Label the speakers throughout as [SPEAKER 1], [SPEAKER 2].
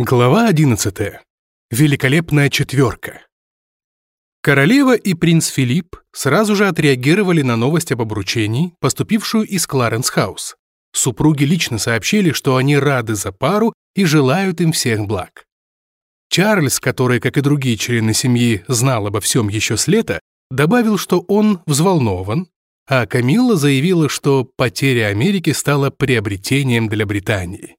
[SPEAKER 1] Глава 11. Великолепная четверка. Королева и принц Филипп сразу же отреагировали на новость об обручении, поступившую из Кларенс-хаус. Супруги лично сообщили, что они рады за пару и желают им всех благ. Чарльз, который, как и другие члены семьи, знал обо всем еще с лета, добавил, что он взволнован, а Камилла заявила, что потеря Америки стала приобретением для Британии.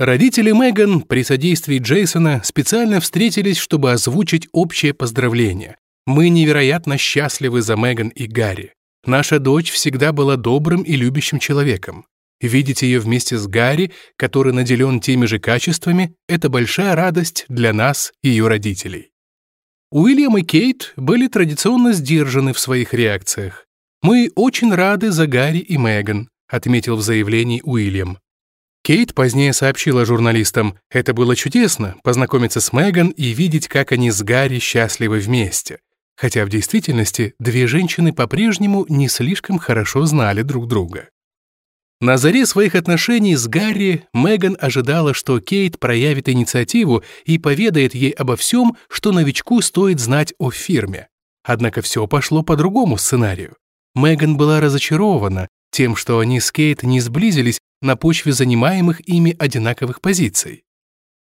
[SPEAKER 1] Родители Меган при содействии Джейсона специально встретились, чтобы озвучить общее поздравление. «Мы невероятно счастливы за Меган и Гарри. Наша дочь всегда была добрым и любящим человеком. Видеть ее вместе с Гарри, который наделен теми же качествами, это большая радость для нас и ее родителей». Уильям и Кейт были традиционно сдержаны в своих реакциях. «Мы очень рады за Гарри и Меган», отметил в заявлении Уильям. Кейт позднее сообщила журналистам, это было чудесно, познакомиться с Меган и видеть, как они с Гарри счастливы вместе. Хотя в действительности две женщины по-прежнему не слишком хорошо знали друг друга. На заре своих отношений с Гарри Меган ожидала, что Кейт проявит инициативу и поведает ей обо всем, что новичку стоит знать о фирме. Однако все пошло по другому сценарию. Меган была разочарована тем, что они с Кейт не сблизились на почве занимаемых ими одинаковых позиций.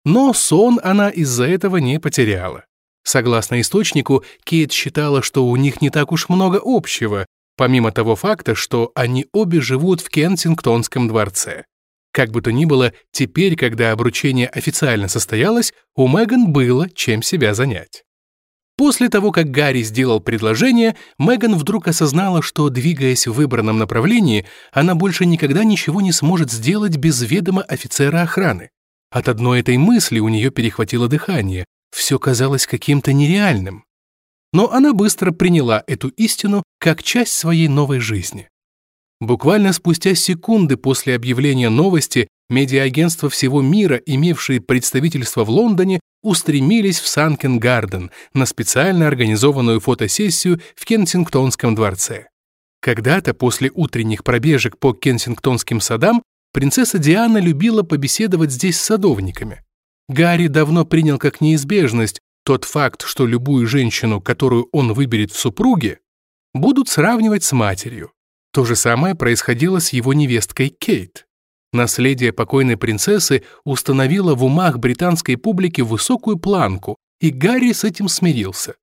[SPEAKER 1] Но сон она из-за этого не потеряла. Согласно источнику, Кейт считала, что у них не так уж много общего, помимо того факта, что они обе живут в Кенсингтонском дворце. Как бы то ни было, теперь, когда обручение официально состоялось, у Меган было чем себя занять. После того, как Гарри сделал предложение, Меган вдруг осознала, что, двигаясь в выбранном направлении, она больше никогда ничего не сможет сделать без ведома офицера охраны. От одной этой мысли у нее перехватило дыхание, все казалось каким-то нереальным. Но она быстро приняла эту истину как часть своей новой жизни. Буквально спустя секунды после объявления новости медиаагентства всего мира, имевшие представительство в Лондоне, устремились в Санкен-Гарден на специально организованную фотосессию в Кенсингтонском дворце. Когда-то после утренних пробежек по Кенсингтонским садам принцесса Диана любила побеседовать здесь с садовниками. Гарри давно принял как неизбежность тот факт, что любую женщину, которую он выберет в супруге, будут сравнивать с матерью. То же самое происходило с его невесткой Кейт. Наследие покойной принцессы установило в умах британской публики высокую планку, и Гарри с этим смирился.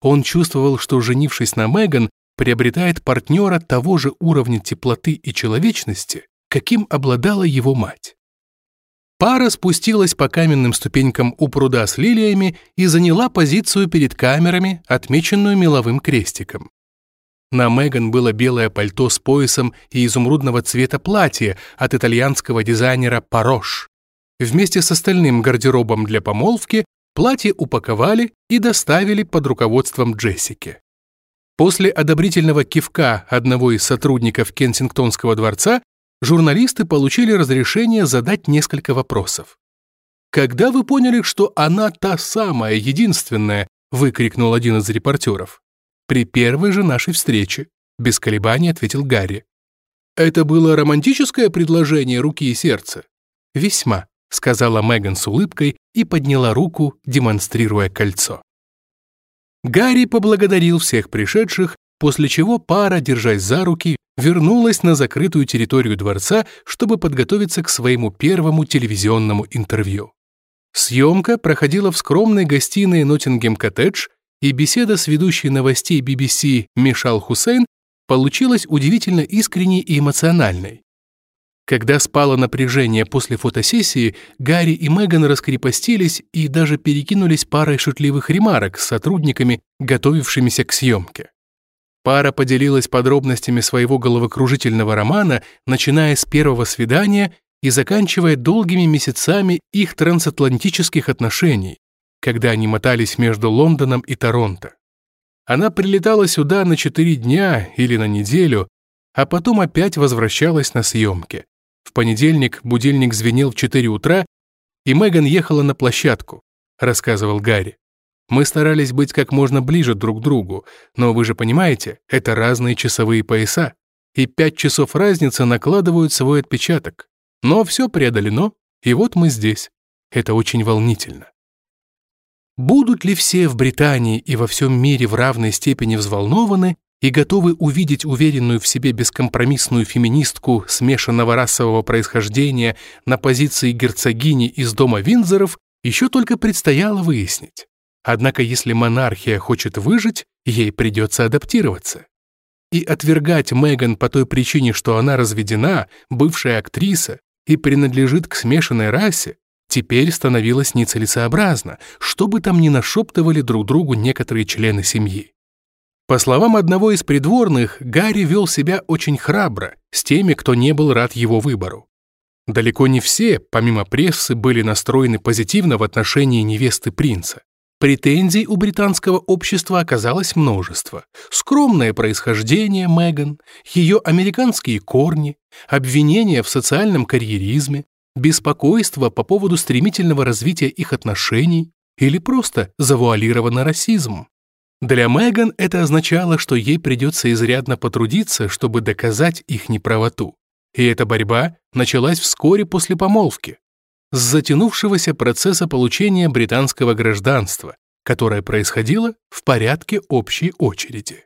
[SPEAKER 1] Он чувствовал, что, женившись на Меган, приобретает партнера того же уровня теплоты и человечности, каким обладала его мать. Пара спустилась по каменным ступенькам у пруда с лилиями и заняла позицию перед камерами, отмеченную меловым крестиком. На Меган было белое пальто с поясом и изумрудного цвета платье от итальянского дизайнера Парош. Вместе с остальным гардеробом для помолвки платье упаковали и доставили под руководством Джессики. После одобрительного кивка одного из сотрудников Кенсингтонского дворца журналисты получили разрешение задать несколько вопросов. «Когда вы поняли, что она та самая, единственная?» — выкрикнул один из репортеров. «При первой же нашей встрече», — без колебаний ответил Гарри. «Это было романтическое предложение руки и сердца?» «Весьма», — сказала Меган с улыбкой и подняла руку, демонстрируя кольцо. Гарри поблагодарил всех пришедших, после чего пара, держась за руки, вернулась на закрытую территорию дворца, чтобы подготовиться к своему первому телевизионному интервью. Съемка проходила в скромной гостиной Ноттингем-коттедж, и беседа с ведущей новостей BBC Мишал Хусейн получилась удивительно искренней и эмоциональной. Когда спало напряжение после фотосессии, Гарри и Меган раскрепостились и даже перекинулись парой шутливых ремарок с сотрудниками, готовившимися к съемке. Пара поделилась подробностями своего головокружительного романа, начиная с первого свидания и заканчивая долгими месяцами их трансатлантических отношений, когда они мотались между Лондоном и Торонто. Она прилетала сюда на четыре дня или на неделю, а потом опять возвращалась на съемки. В понедельник будильник звенел в 4 утра, и Меган ехала на площадку, рассказывал Гарри. Мы старались быть как можно ближе друг к другу, но вы же понимаете, это разные часовые пояса, и пять часов разницы накладывают свой отпечаток. Но все преодолено, и вот мы здесь. Это очень волнительно. Будут ли все в Британии и во всем мире в равной степени взволнованы и готовы увидеть уверенную в себе бескомпромиссную феминистку смешанного расового происхождения на позиции герцогини из дома Винзоров, еще только предстояло выяснить. Однако если монархия хочет выжить, ей придется адаптироваться. И отвергать Меган по той причине, что она разведена, бывшая актриса и принадлежит к смешанной расе, теперь становилось нецелесообразно, что бы там ни нашептывали друг другу некоторые члены семьи. По словам одного из придворных, Гарри вел себя очень храбро с теми, кто не был рад его выбору. Далеко не все, помимо прессы, были настроены позитивно в отношении невесты принца. Претензий у британского общества оказалось множество. Скромное происхождение Меган, ее американские корни, обвинения в социальном карьеризме, беспокойство по поводу стремительного развития их отношений или просто завуалированный расизм. Для Меган это означало, что ей придется изрядно потрудиться, чтобы доказать их неправоту. И эта борьба началась вскоре после помолвки, с затянувшегося процесса получения британского гражданства, которое происходило в порядке общей очереди.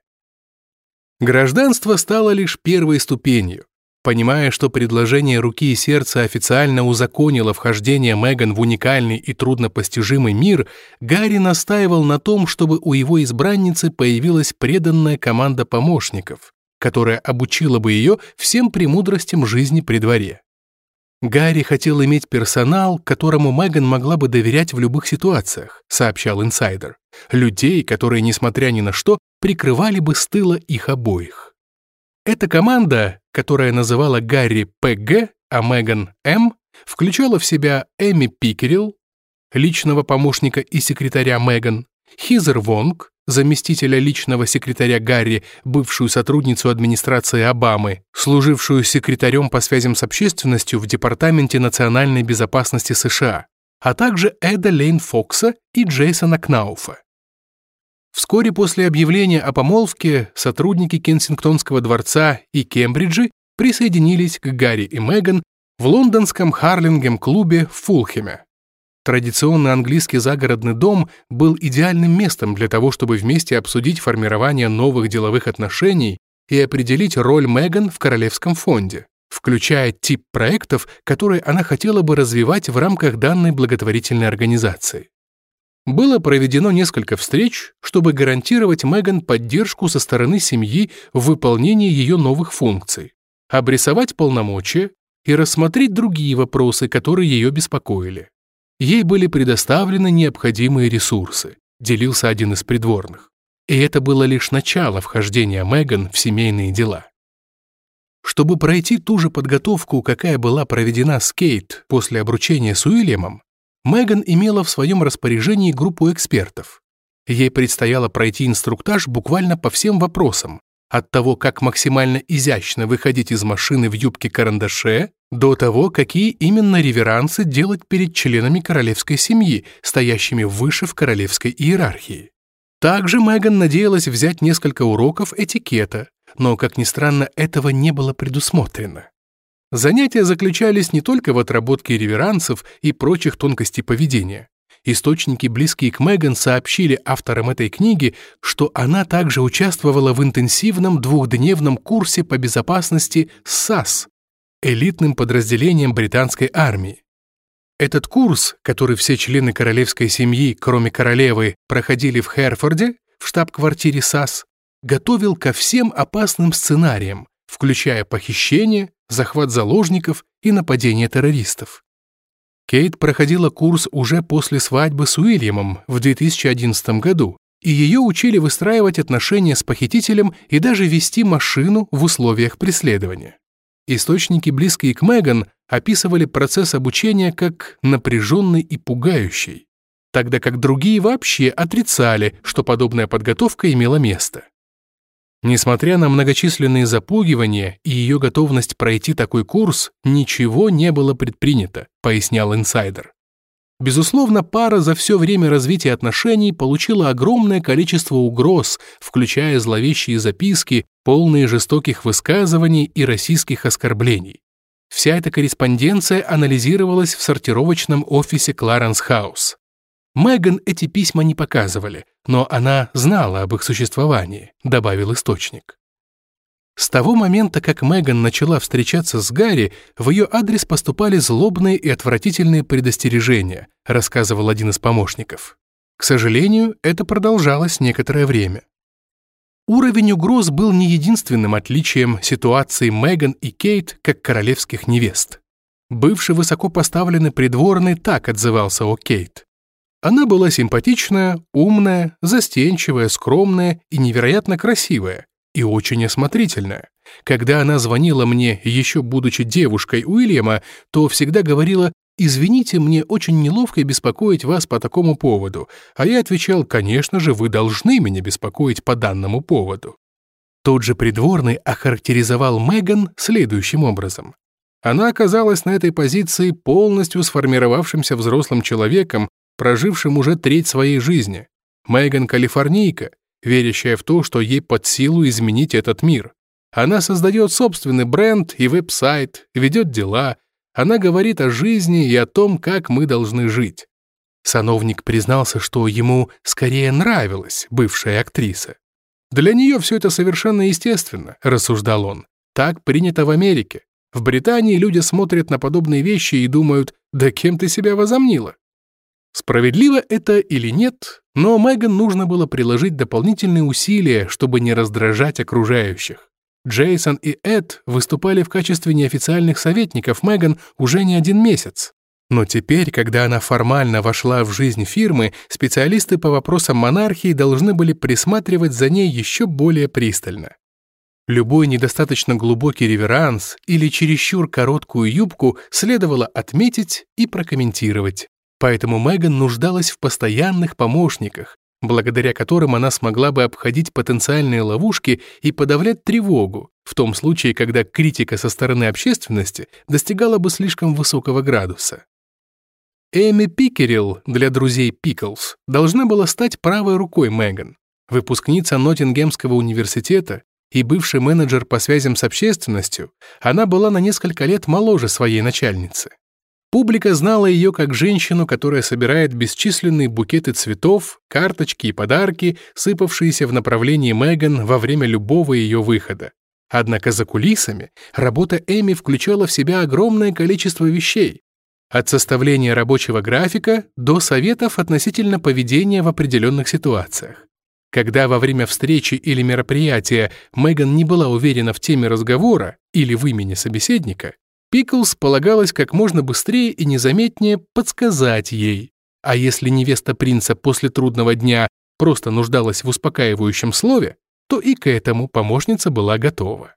[SPEAKER 1] Гражданство стало лишь первой ступенью, Понимая, что предложение руки и сердца официально узаконило вхождение Меган в уникальный и труднопостижимый мир, Гарри настаивал на том, чтобы у его избранницы появилась преданная команда помощников, которая обучила бы ее всем премудростям жизни при дворе. Гарри хотел иметь персонал, которому Меган могла бы доверять в любых ситуациях, сообщал инсайдер. Людей, которые, несмотря ни на что, прикрывали бы с тыла их обоих. Эта команда, которая называла Гарри П.Г., а Меган М., включала в себя Эми Пикерилл, личного помощника и секретаря Меган, Хизер Вонг, заместителя личного секретаря Гарри, бывшую сотрудницу администрации Обамы, служившую секретарем по связям с общественностью в Департаменте национальной безопасности США, а также Эда Лейн Фокса и Джейсона Кнауфа. Вскоре после объявления о помолвке сотрудники Кенсингтонского дворца и Кембриджи присоединились к Гарри и Меган в лондонском Харлингем-клубе в Фулхеме. Традиционный английский загородный дом был идеальным местом для того, чтобы вместе обсудить формирование новых деловых отношений и определить роль Меган в Королевском фонде, включая тип проектов, которые она хотела бы развивать в рамках данной благотворительной организации было проведено несколько встреч, чтобы гарантировать Меган поддержку со стороны семьи в выполнении ее новых функций, обрисовать полномочия и рассмотреть другие вопросы, которые ее беспокоили. Ей были предоставлены необходимые ресурсы, делился один из придворных. И это было лишь начало вхождения Меган в семейные дела. Чтобы пройти ту же подготовку, какая была проведена с Кейт после обручения с Уильямом, Меган имела в своем распоряжении группу экспертов. Ей предстояло пройти инструктаж буквально по всем вопросам, от того, как максимально изящно выходить из машины в юбке-карандаше, до того, какие именно реверансы делать перед членами королевской семьи, стоящими выше в королевской иерархии. Также Меган надеялась взять несколько уроков этикета, но, как ни странно, этого не было предусмотрено. Занятия заключались не только в отработке реверансов и прочих тонкостей поведения. Источники, близкие к Меган, сообщили авторам этой книги, что она также участвовала в интенсивном двухдневном курсе по безопасности САС, элитным подразделением британской армии. Этот курс, который все члены королевской семьи, кроме королевы, проходили в Херфорде, в штаб-квартире САС, готовил ко всем опасным сценариям, включая похищение, захват заложников и нападение террористов. Кейт проходила курс уже после свадьбы с Уильямом в 2011 году, и ее учили выстраивать отношения с похитителем и даже вести машину в условиях преследования. Источники, близкие к Меган, описывали процесс обучения как напряженный и пугающий, тогда как другие вообще отрицали, что подобная подготовка имела место. Несмотря на многочисленные запугивания и ее готовность пройти такой курс, ничего не было предпринято, пояснял инсайдер. Безусловно, пара за все время развития отношений получила огромное количество угроз, включая зловещие записки, полные жестоких высказываний и российских оскорблений. Вся эта корреспонденция анализировалась в сортировочном офисе Кларенс Хаус. Меган эти письма не показывали, но она знала об их существовании, добавил источник. С того момента, как Меган начала встречаться с Гарри, в ее адрес поступали злобные и отвратительные предостережения, рассказывал один из помощников. К сожалению, это продолжалось некоторое время. Уровень угроз был не единственным отличием ситуации Меган и Кейт как королевских невест. Бывший высокопоставленный придворный так отзывался о Кейт. Она была симпатичная, умная, застенчивая, скромная и невероятно красивая, и очень осмотрительная. Когда она звонила мне, еще будучи девушкой Уильяма, то всегда говорила «Извините, мне очень неловко беспокоить вас по такому поводу», а я отвечал «Конечно же, вы должны меня беспокоить по данному поводу». Тот же придворный охарактеризовал Меган следующим образом. Она оказалась на этой позиции полностью сформировавшимся взрослым человеком, прожившим уже треть своей жизни. Меган — калифорнийка, верящая в то, что ей под силу изменить этот мир. Она создает собственный бренд и веб-сайт, ведет дела, она говорит о жизни и о том, как мы должны жить. Сановник признался, что ему скорее нравилась бывшая актриса. «Для нее все это совершенно естественно», — рассуждал он. «Так принято в Америке. В Британии люди смотрят на подобные вещи и думают, да кем ты себя возомнила?» Справедливо это или нет, но Меган нужно было приложить дополнительные усилия, чтобы не раздражать окружающих. Джейсон и Эд выступали в качестве неофициальных советников Меган уже не один месяц. Но теперь, когда она формально вошла в жизнь фирмы, специалисты по вопросам монархии должны были присматривать за ней еще более пристально. Любой недостаточно глубокий реверанс или чересчур короткую юбку следовало отметить и прокомментировать. Поэтому Меган нуждалась в постоянных помощниках, благодаря которым она смогла бы обходить потенциальные ловушки и подавлять тревогу, в том случае, когда критика со стороны общественности достигала бы слишком высокого градуса. Эми Пикерилл для друзей Пиклс должна была стать правой рукой Меган. Выпускница Ноттингемского университета и бывший менеджер по связям с общественностью, она была на несколько лет моложе своей начальницы. Публика знала ее как женщину, которая собирает бесчисленные букеты цветов, карточки и подарки, сыпавшиеся в направлении Меган во время любого ее выхода. Однако за кулисами работа Эми включала в себя огромное количество вещей, от составления рабочего графика до советов относительно поведения в определенных ситуациях. Когда во время встречи или мероприятия Меган не была уверена в теме разговора или в имени собеседника, Пиклс полагалось как можно быстрее и незаметнее подсказать ей. А если невеста принца после трудного дня просто нуждалась в успокаивающем слове, то и к этому помощница была готова.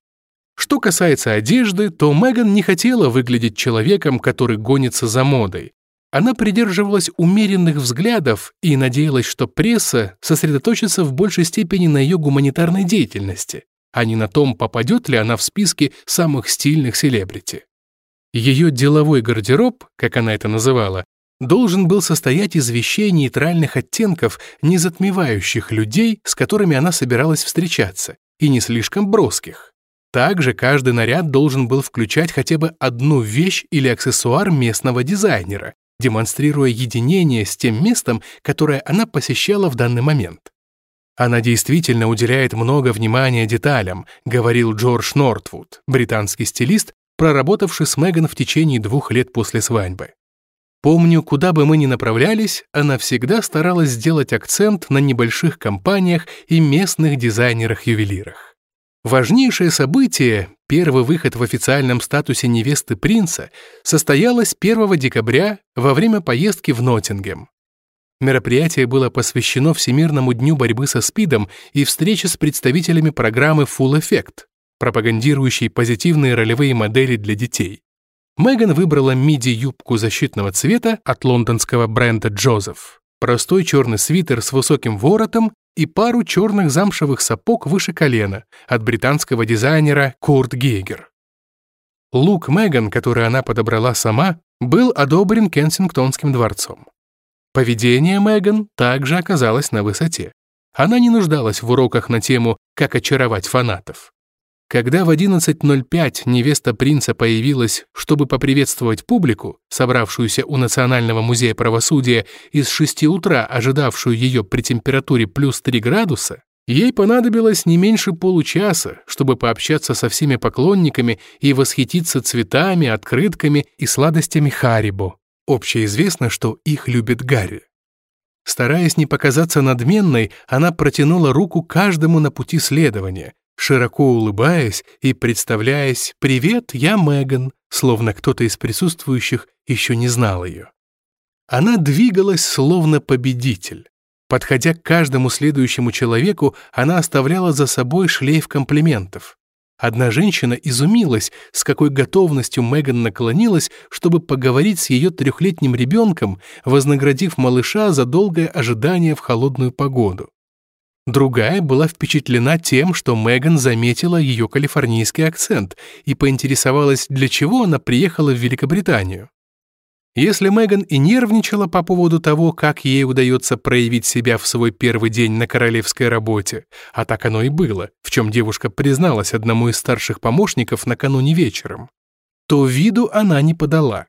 [SPEAKER 1] Что касается одежды, то Меган не хотела выглядеть человеком, который гонится за модой. Она придерживалась умеренных взглядов и надеялась, что пресса сосредоточится в большей степени на ее гуманитарной деятельности, а не на том, попадет ли она в списки самых стильных селебрити. Ее деловой гардероб, как она это называла, должен был состоять из вещей нейтральных оттенков, не затмевающих людей, с которыми она собиралась встречаться, и не слишком броских. Также каждый наряд должен был включать хотя бы одну вещь или аксессуар местного дизайнера, демонстрируя единение с тем местом, которое она посещала в данный момент. «Она действительно уделяет много внимания деталям», говорил Джордж Нортвуд, британский стилист, проработавший с Меган в течение двух лет после свадьбы. Помню, куда бы мы ни направлялись, она всегда старалась сделать акцент на небольших компаниях и местных дизайнерах-ювелирах. Важнейшее событие, первый выход в официальном статусе невесты принца, состоялось 1 декабря во время поездки в Ноттингем. Мероприятие было посвящено Всемирному дню борьбы со СПИДом и встрече с представителями программы Full Effect пропагандирующий позитивные ролевые модели для детей. Меган выбрала миди-юбку защитного цвета от лондонского бренда Джозеф, простой черный свитер с высоким воротом и пару черных замшевых сапог выше колена от британского дизайнера Курт Гейгер. Лук Меган, который она подобрала сама, был одобрен Кенсингтонским дворцом. Поведение Меган также оказалось на высоте. Она не нуждалась в уроках на тему «Как очаровать фанатов». Когда в 11.05 невеста принца появилась, чтобы поприветствовать публику, собравшуюся у Национального музея правосудия и с 6 утра ожидавшую ее при температуре плюс 3 градуса, ей понадобилось не меньше получаса, чтобы пообщаться со всеми поклонниками и восхититься цветами, открытками и сладостями Харибо. Общеизвестно, что их любит Гарри. Стараясь не показаться надменной, она протянула руку каждому на пути следования, широко улыбаясь и представляясь «Привет, я Меган», словно кто-то из присутствующих еще не знал ее. Она двигалась словно победитель. Подходя к каждому следующему человеку, она оставляла за собой шлейф комплиментов. Одна женщина изумилась, с какой готовностью Меган наклонилась, чтобы поговорить с ее трехлетним ребенком, вознаградив малыша за долгое ожидание в холодную погоду. Другая была впечатлена тем, что Меган заметила ее калифорнийский акцент и поинтересовалась, для чего она приехала в Великобританию. Если Меган и нервничала по поводу того, как ей удается проявить себя в свой первый день на королевской работе, а так оно и было, в чем девушка призналась одному из старших помощников накануне вечером, то виду она не подала.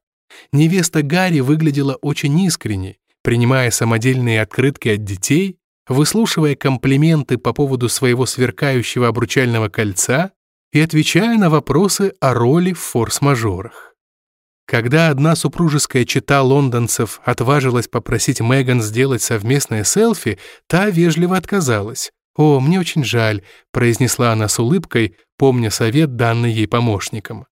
[SPEAKER 1] Невеста Гарри выглядела очень искренней, принимая самодельные открытки от детей выслушивая комплименты по поводу своего сверкающего обручального кольца и отвечая на вопросы о роли в форс-мажорах. Когда одна супружеская чета лондонцев отважилась попросить Меган сделать совместное селфи, та вежливо отказалась. «О, мне очень жаль», — произнесла она с улыбкой, помня совет, данный ей помощником.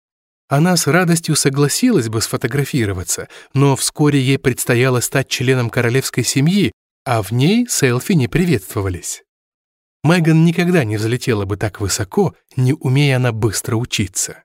[SPEAKER 1] Она с радостью согласилась бы сфотографироваться, но вскоре ей предстояло стать членом королевской семьи, а в ней селфи не приветствовались. Меган никогда не взлетела бы так высоко, не умея она быстро учиться.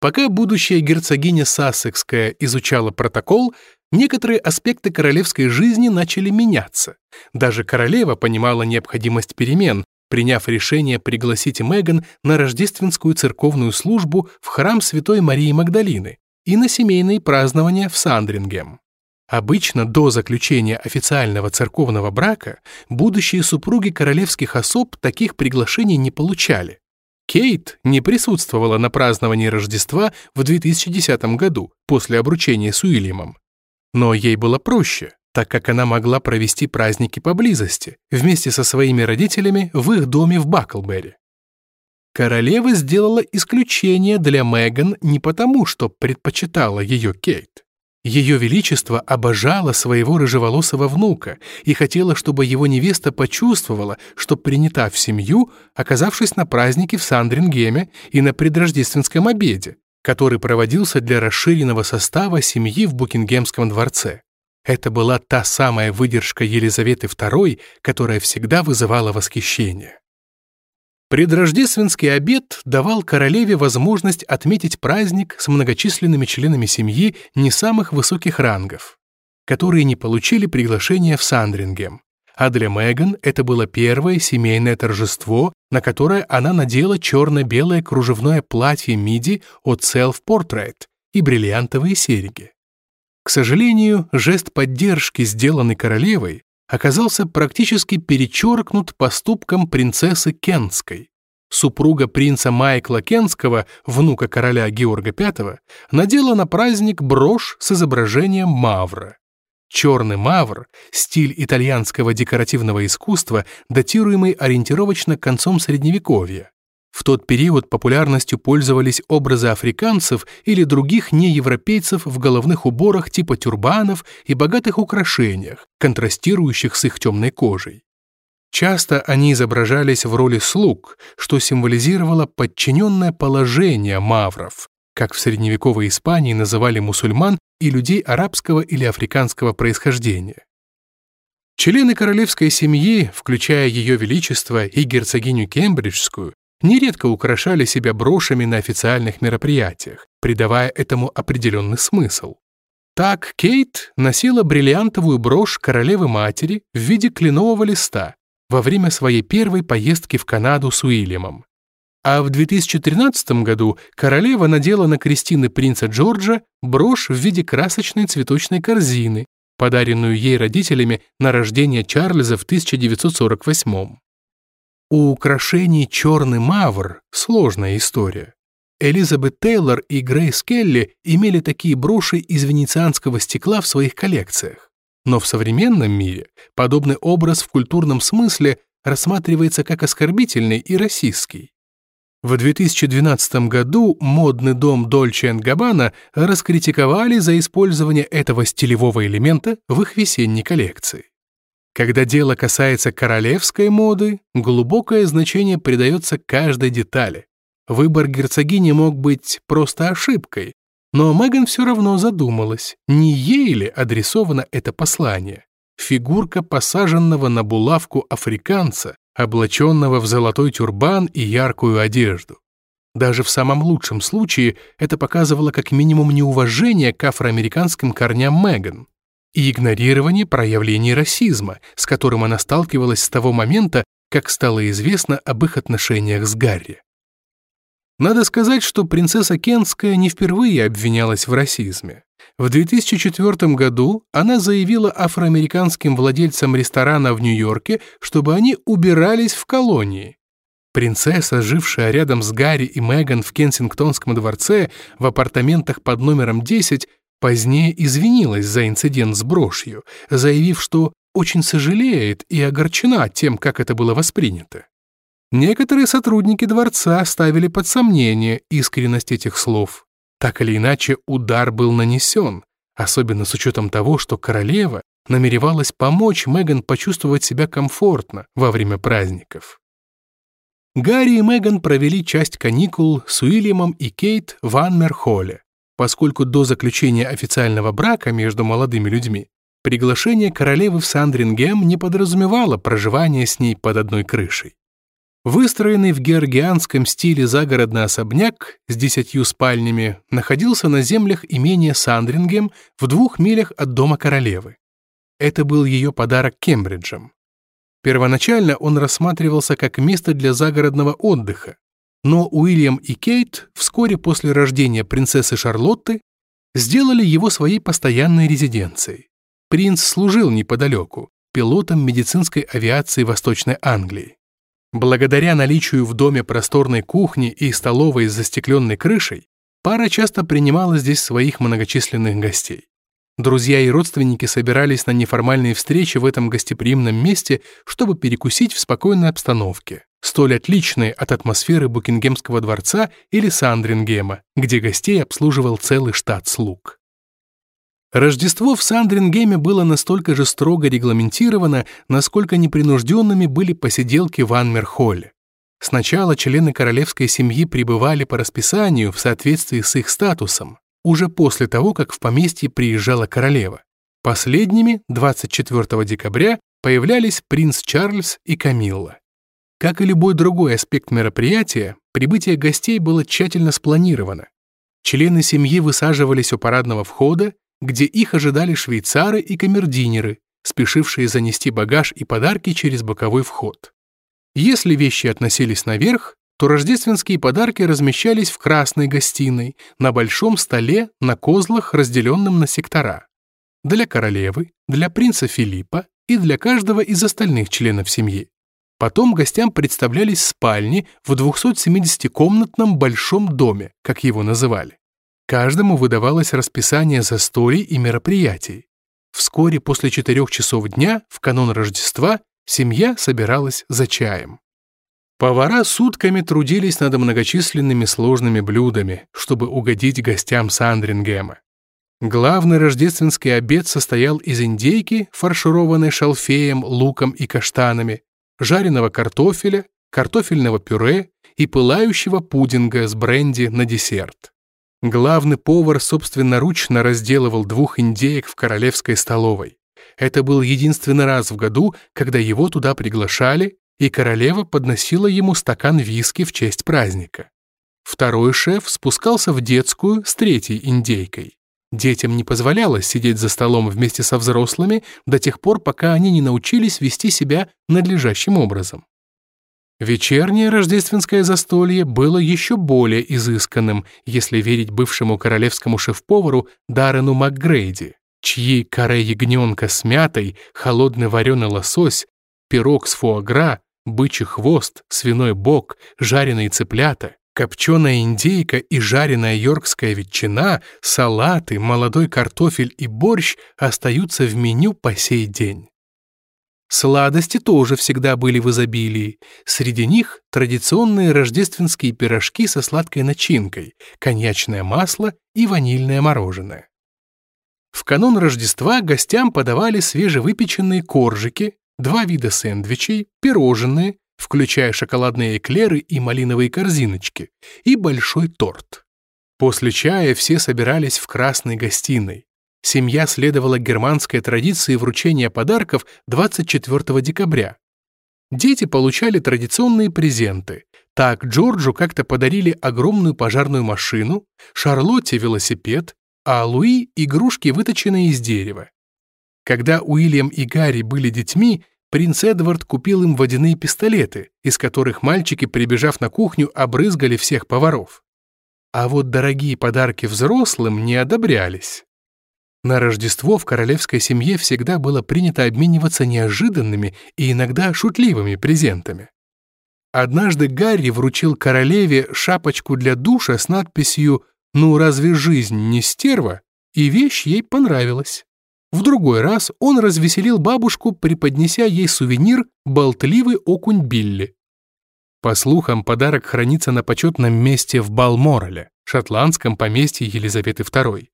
[SPEAKER 1] Пока будущая герцогиня Сассекская изучала протокол, некоторые аспекты королевской жизни начали меняться. Даже королева понимала необходимость перемен, приняв решение пригласить Меган на рождественскую церковную службу в храм Святой Марии Магдалины и на семейные празднования в Сандрингем. Обычно до заключения официального церковного брака будущие супруги королевских особ таких приглашений не получали. Кейт не присутствовала на праздновании Рождества в 2010 году после обручения с Уильямом. Но ей было проще, так как она могла провести праздники поблизости, вместе со своими родителями в их доме в Баклберри. Королева сделала исключение для Меган не потому, что предпочитала ее Кейт. Ее Величество обожало своего рыжеволосого внука и хотела, чтобы его невеста почувствовала, что принята в семью, оказавшись на празднике в Сандрингеме и на предрождественском обеде, который проводился для расширенного состава семьи в Букингемском дворце. Это была та самая выдержка Елизаветы II, которая всегда вызывала восхищение. Предрождественский обед давал королеве возможность отметить праздник с многочисленными членами семьи не самых высоких рангов, которые не получили приглашения в Сандрингем. А для Меган это было первое семейное торжество, на которое она надела черно-белое кружевное платье миди от Self Portrait и бриллиантовые серьги. К сожалению, жест поддержки, сделанный королевой, оказался практически перечеркнут поступком принцессы Кентской. Супруга принца Майкла Кенского, внука короля Георга V, надела на праздник брошь с изображением мавра. Черный мавр – стиль итальянского декоративного искусства, датируемый ориентировочно концом Средневековья. В тот период популярностью пользовались образы африканцев или других неевропейцев в головных уборах типа тюрбанов и богатых украшениях, контрастирующих с их темной кожей. Часто они изображались в роли слуг, что символизировало подчиненное положение мавров, как в средневековой Испании называли мусульман и людей арабского или африканского происхождения. Члены королевской семьи, включая ее величество и герцогиню Кембриджскую, нередко украшали себя брошами на официальных мероприятиях, придавая этому определенный смысл. Так Кейт носила бриллиантовую брошь королевы-матери в виде кленового листа во время своей первой поездки в Канаду с Уильямом. А в 2013 году королева надела на крестины принца Джорджа брошь в виде красочной цветочной корзины, подаренную ей родителями на рождение Чарльза в 1948 У украшений «Черный мавр» сложная история. Элизабет Тейлор и Грейс Келли имели такие броши из венецианского стекла в своих коллекциях. Но в современном мире подобный образ в культурном смысле рассматривается как оскорбительный и расистский. В 2012 году модный дом Dolce Gabbana раскритиковали за использование этого стилевого элемента в их весенней коллекции. Когда дело касается королевской моды, глубокое значение придается каждой детали. Выбор герцогини мог быть просто ошибкой, но Меган все равно задумалась, не ей ли адресовано это послание. Фигурка посаженного на булавку африканца, облаченного в золотой тюрбан и яркую одежду. Даже в самом лучшем случае это показывало как минимум неуважение к афроамериканским корням Меган и игнорирование проявлений расизма, с которым она сталкивалась с того момента, как стало известно об их отношениях с Гарри. Надо сказать, что принцесса Кенская не впервые обвинялась в расизме. В 2004 году она заявила афроамериканским владельцам ресторана в Нью-Йорке, чтобы они убирались в колонии. Принцесса, жившая рядом с Гарри и Меган в Кенсингтонском дворце в апартаментах под номером 10, позднее извинилась за инцидент с брошью, заявив, что очень сожалеет и огорчена тем, как это было воспринято. Некоторые сотрудники дворца ставили под сомнение искренность этих слов. Так или иначе, удар был нанесен, особенно с учетом того, что королева намеревалась помочь Меган почувствовать себя комфортно во время праздников. Гарри и Меган провели часть каникул с Уильямом и Кейт в Анмер-Холле, поскольку до заключения официального брака между молодыми людьми приглашение королевы в Сандрингем не подразумевало проживание с ней под одной крышей. Выстроенный в георгианском стиле загородный особняк с десятью спальнями находился на землях имения Сандрингем в двух милях от дома королевы. Это был ее подарок Кембриджем. Первоначально он рассматривался как место для загородного отдыха, но Уильям и Кейт вскоре после рождения принцессы Шарлотты сделали его своей постоянной резиденцией. Принц служил неподалеку, пилотом медицинской авиации Восточной Англии. Благодаря наличию в доме просторной кухни и столовой с застекленной крышей, пара часто принимала здесь своих многочисленных гостей. Друзья и родственники собирались на неформальные встречи в этом гостеприимном месте, чтобы перекусить в спокойной обстановке, столь отличной от атмосферы Букингемского дворца или Сандрингема, где гостей обслуживал целый штат слуг. Рождество в Сандрингеме было настолько же строго регламентировано, насколько непринужденными были посиделки в Анмерхолле. Сначала члены королевской семьи пребывали по расписанию в соответствии с их статусом, уже после того, как в поместье приезжала королева. Последними 24 декабря появлялись принц Чарльз и Камилла. Как и любой другой аспект мероприятия, прибытие гостей было тщательно спланировано. Члены семьи высаживались у парадного входа, где их ожидали швейцары и камердинеры, спешившие занести багаж и подарки через боковой вход. Если вещи относились наверх, то рождественские подарки размещались в красной гостиной, на большом столе на козлах, разделенном на сектора. Для королевы, для принца Филиппа и для каждого из остальных членов семьи. Потом гостям представлялись спальни в 270-комнатном большом доме, как его называли. Каждому выдавалось расписание застолий и мероприятий. Вскоре после четырех часов дня, в канун Рождества, семья собиралась за чаем. Повара сутками трудились над многочисленными сложными блюдами, чтобы угодить гостям Сандрингема. Главный рождественский обед состоял из индейки, фаршированной шалфеем, луком и каштанами, жареного картофеля, картофельного пюре и пылающего пудинга с бренди на десерт. Главный повар собственноручно разделывал двух индеек в королевской столовой. Это был единственный раз в году, когда его туда приглашали, и королева подносила ему стакан виски в честь праздника. Второй шеф спускался в детскую с третьей индейкой. Детям не позволялось сидеть за столом вместе со взрослыми до тех пор, пока они не научились вести себя надлежащим образом. Вечернее рождественское застолье было еще более изысканным, если верить бывшему королевскому шеф-повару Даррену МакГрейди, чьи каре ягненка с мятой, холодный вареный лосось, пирог с фуагра, бычий хвост, свиной бок, жареные цыплята, копченая индейка и жареная йоркская ветчина, салаты, молодой картофель и борщ остаются в меню по сей день. Сладости тоже всегда были в изобилии. Среди них традиционные рождественские пирожки со сладкой начинкой, коньячное масло и ванильное мороженое. В канун Рождества гостям подавали свежевыпеченные коржики, два вида сэндвичей, пирожные, включая шоколадные эклеры и малиновые корзиночки, и большой торт. После чая все собирались в красной гостиной. Семья следовала германской традиции вручения подарков 24 декабря. Дети получали традиционные презенты. Так Джорджу как-то подарили огромную пожарную машину, Шарлотте велосипед, а Луи — игрушки, выточенные из дерева. Когда Уильям и Гарри были детьми, принц Эдвард купил им водяные пистолеты, из которых мальчики, прибежав на кухню, обрызгали всех поваров. А вот дорогие подарки взрослым не одобрялись. На Рождество в королевской семье всегда было принято обмениваться неожиданными и иногда шутливыми презентами. Однажды Гарри вручил королеве шапочку для душа с надписью «Ну разве жизнь не стерва?» и вещь ей понравилась. В другой раз он развеселил бабушку, преподнеся ей сувенир «Болтливый окунь Билли». По слухам, подарок хранится на почетном месте в Балморале, шотландском поместье Елизаветы II.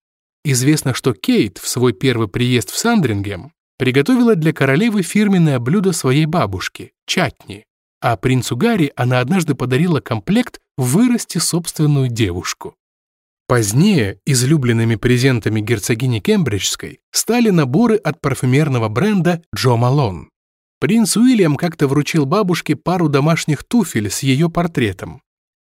[SPEAKER 1] Известно, что Кейт в свой первый приезд в Сандрингем приготовила для королевы фирменное блюдо своей бабушки – чатни, а принцу Гарри она однажды подарила комплект «Вырасти собственную девушку». Позднее излюбленными презентами герцогини Кембриджской стали наборы от парфюмерного бренда Джо Малон. Принц Уильям как-то вручил бабушке пару домашних туфель с ее портретом,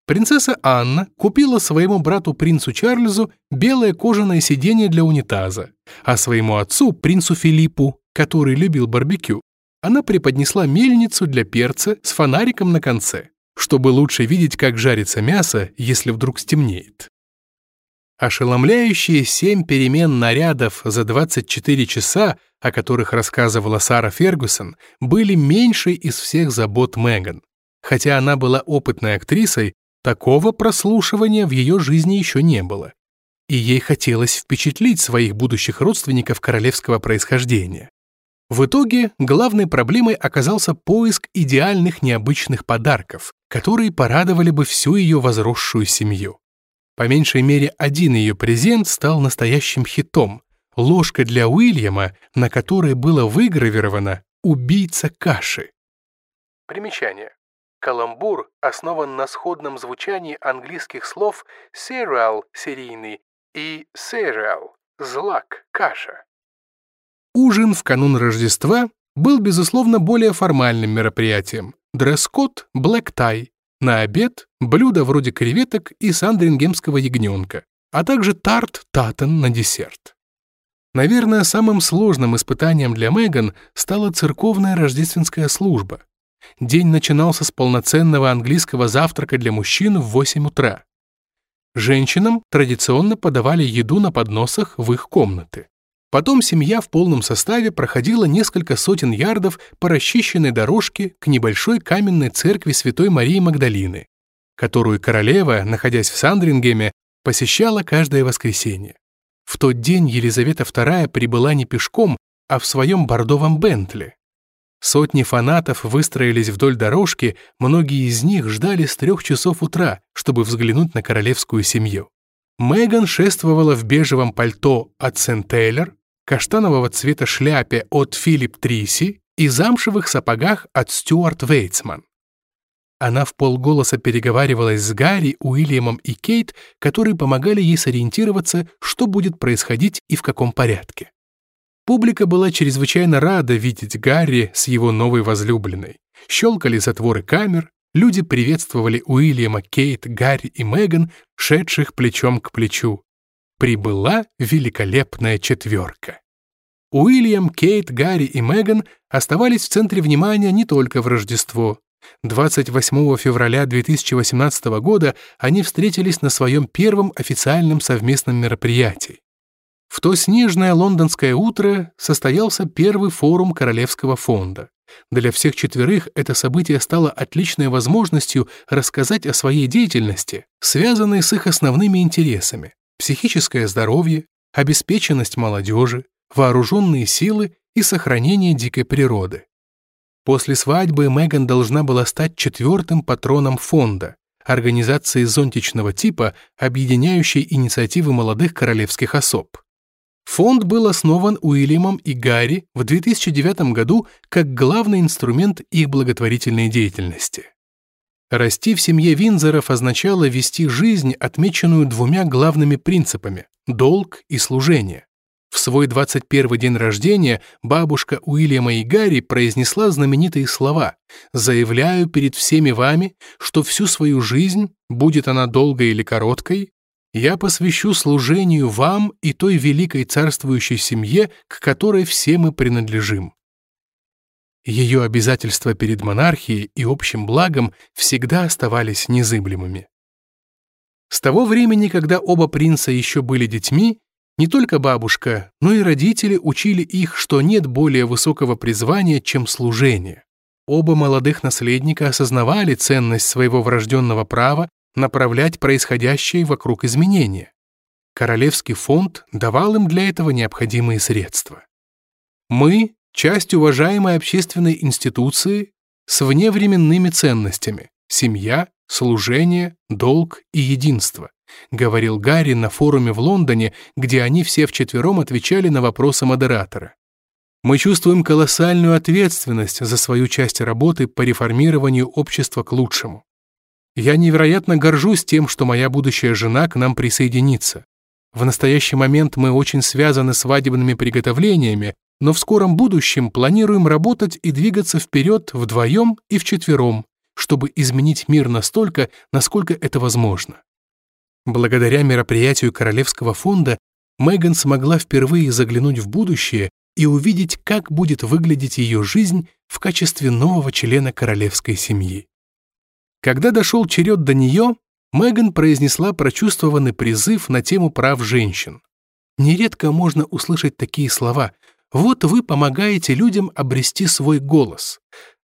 [SPEAKER 1] Принцесса Анна купила своему брату принцу Чарльзу белое кожаное сиденье для унитаза, а своему отцу, принцу Филиппу, который любил барбекю, она преподнесла мельницу для перца с фонариком на конце, чтобы лучше видеть, как жарится мясо, если вдруг стемнеет. Ошеломляющие семь перемен нарядов за 24 часа, о которых рассказывала Сара Фергюсон, были меньшей из всех забот Меган. Хотя она была опытной актрисой, Такого прослушивания в ее жизни еще не было. И ей хотелось впечатлить своих будущих родственников королевского происхождения. В итоге главной проблемой оказался поиск идеальных необычных подарков, которые порадовали бы всю ее возросшую семью. По меньшей мере один ее презент стал настоящим хитом – ложка для Уильяма, на которой было выгравировано «Убийца каши». Примечание. Каламбур основан на сходном звучании английских слов «serial» — серийный и «cereal» — злак, каша. Ужин в канун Рождества был, безусловно, более формальным мероприятием. Дресс-код — блэк-тай. На обед — блюда вроде креветок и сандрингемского ягненка, а также тарт-татен на десерт. Наверное, самым сложным испытанием для Меган стала церковная рождественская служба — День начинался с полноценного английского завтрака для мужчин в 8 утра. Женщинам традиционно подавали еду на подносах в их комнаты. Потом семья в полном составе проходила несколько сотен ярдов по расчищенной дорожке к небольшой каменной церкви Святой Марии Магдалины, которую королева, находясь в Сандрингеме, посещала каждое воскресенье. В тот день Елизавета II прибыла не пешком, а в своем бордовом Бентли. Сотни фанатов выстроились вдоль дорожки, многие из них ждали с трех часов утра, чтобы взглянуть на королевскую семью. Меган шествовала в бежевом пальто от Сент-Тейлор, каштанового цвета шляпе от Филипп Триси и замшевых сапогах от Стюарт Вейтсман. Она в полголоса переговаривалась с Гарри, Уильямом и Кейт, которые помогали ей сориентироваться, что будет происходить и в каком порядке. Публика была чрезвычайно рада видеть Гарри с его новой возлюбленной. Щелкали затворы камер, люди приветствовали Уильяма, Кейт, Гарри и Меган, шедших плечом к плечу. Прибыла великолепная четверка. Уильям, Кейт, Гарри и Меган оставались в центре внимания не только в Рождество. 28 февраля 2018 года они встретились на своем первом официальном совместном мероприятии. В то снежное лондонское утро состоялся первый форум Королевского фонда. Для всех четверых это событие стало отличной возможностью рассказать о своей деятельности, связанной с их основными интересами – психическое здоровье, обеспеченность молодежи, вооруженные силы и сохранение дикой природы. После свадьбы Меган должна была стать четвертым патроном фонда, организации зонтичного типа, объединяющей инициативы молодых королевских особ. Фонд был основан Уильямом и Гарри в 2009 году как главный инструмент их благотворительной деятельности. Расти в семье Винзоров означало вести жизнь, отмеченную двумя главными принципами – долг и служение. В свой 21 день рождения бабушка Уильяма и Гарри произнесла знаменитые слова «Заявляю перед всеми вами, что всю свою жизнь, будет она долгой или короткой, я посвящу служению вам и той великой царствующей семье, к которой все мы принадлежим». Ее обязательства перед монархией и общим благом всегда оставались незыблемыми. С того времени, когда оба принца еще были детьми, не только бабушка, но и родители учили их, что нет более высокого призвания, чем служение. Оба молодых наследника осознавали ценность своего врожденного права направлять происходящие вокруг изменения. Королевский фонд давал им для этого необходимые средства. Мы – часть уважаемой общественной институции с вневременными ценностями – семья, служение, долг и единство. — говорил Гарри на форуме в Лондоне, где они все вчетвером отвечали на вопросы модератора. «Мы чувствуем колоссальную ответственность за свою часть работы по реформированию общества к лучшему. Я невероятно горжусь тем, что моя будущая жена к нам присоединится. В настоящий момент мы очень связаны свадебными приготовлениями, но в скором будущем планируем работать и двигаться вперед вдвоем и вчетвером, чтобы изменить мир настолько, насколько это возможно. Благодаря мероприятию Королевского фонда Меган смогла впервые заглянуть в будущее и увидеть, как будет выглядеть ее жизнь в качестве нового члена королевской семьи. Когда дошел черед до нее, Меган произнесла прочувствованный призыв на тему прав женщин. Нередко можно услышать такие слова «Вот вы помогаете людям обрести свой голос».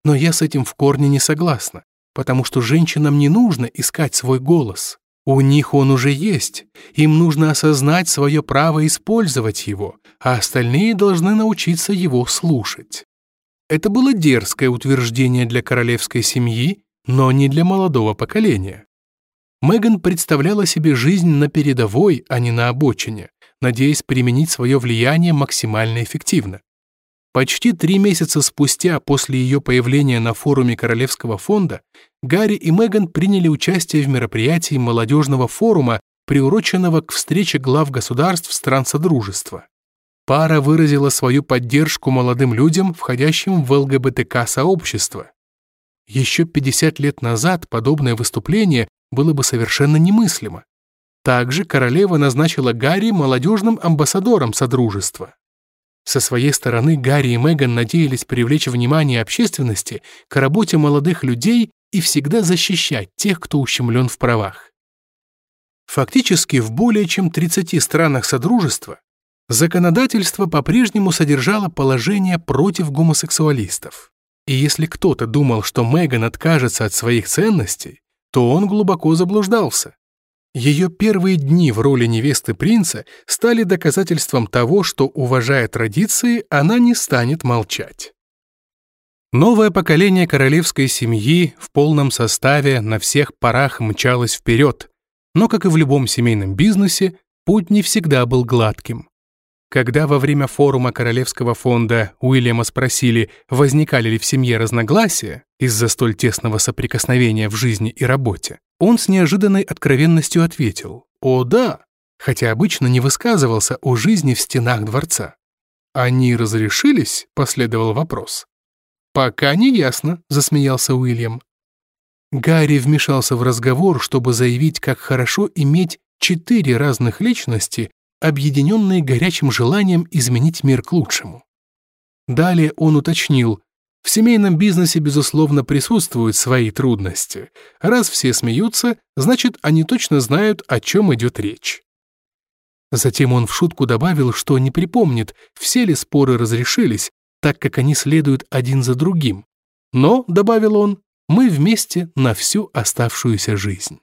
[SPEAKER 1] Но я с этим в корне не согласна, потому что женщинам не нужно искать свой голос. У них он уже есть, им нужно осознать свое право использовать его, а остальные должны научиться его слушать. Это было дерзкое утверждение для королевской семьи, но не для молодого поколения. Меган представляла себе жизнь на передовой, а не на обочине, надеясь применить свое влияние максимально эффективно. Почти три месяца спустя после ее появления на форуме Королевского фонда Гарри и Меган приняли участие в мероприятии молодежного форума, приуроченного к встрече глав государств стран Содружества. Пара выразила свою поддержку молодым людям, входящим в ЛГБТК-сообщество. Еще 50 лет назад подобное выступление было бы совершенно немыслимо. Также королева назначила Гарри молодежным амбассадором Содружества. Со своей стороны Гарри и Меган надеялись привлечь внимание общественности к работе молодых людей и всегда защищать тех, кто ущемлен в правах. Фактически в более чем 30 странах Содружества законодательство по-прежнему содержало положение против гомосексуалистов. И если кто-то думал, что Меган откажется от своих ценностей, то он глубоко заблуждался. Ее первые дни в роли невесты принца стали доказательством того, что, уважая традиции, она не станет молчать. Новое поколение королевской семьи в полном составе на всех парах мчалось вперед, но, как и в любом семейном бизнесе, путь не всегда был гладким. Когда во время форума Королевского фонда Уильяма спросили, возникали ли в семье разногласия из-за столь тесного соприкосновения в жизни и работе, он с неожиданной откровенностью ответил «О да», хотя обычно не высказывался о жизни в стенах дворца. «Они разрешились?» — последовал вопрос. «Пока не ясно», — засмеялся Уильям. Гарри вмешался в разговор, чтобы заявить, как хорошо иметь четыре разных личности, объединенные горячим желанием изменить мир к лучшему. Далее он уточнил, в семейном бизнесе, безусловно, присутствуют свои трудности. Раз все смеются, значит, они точно знают, о чем идет речь. Затем он в шутку добавил, что не припомнит, все ли споры разрешились, так как они следуют один за другим. Но, добавил он, мы вместе на всю оставшуюся жизнь.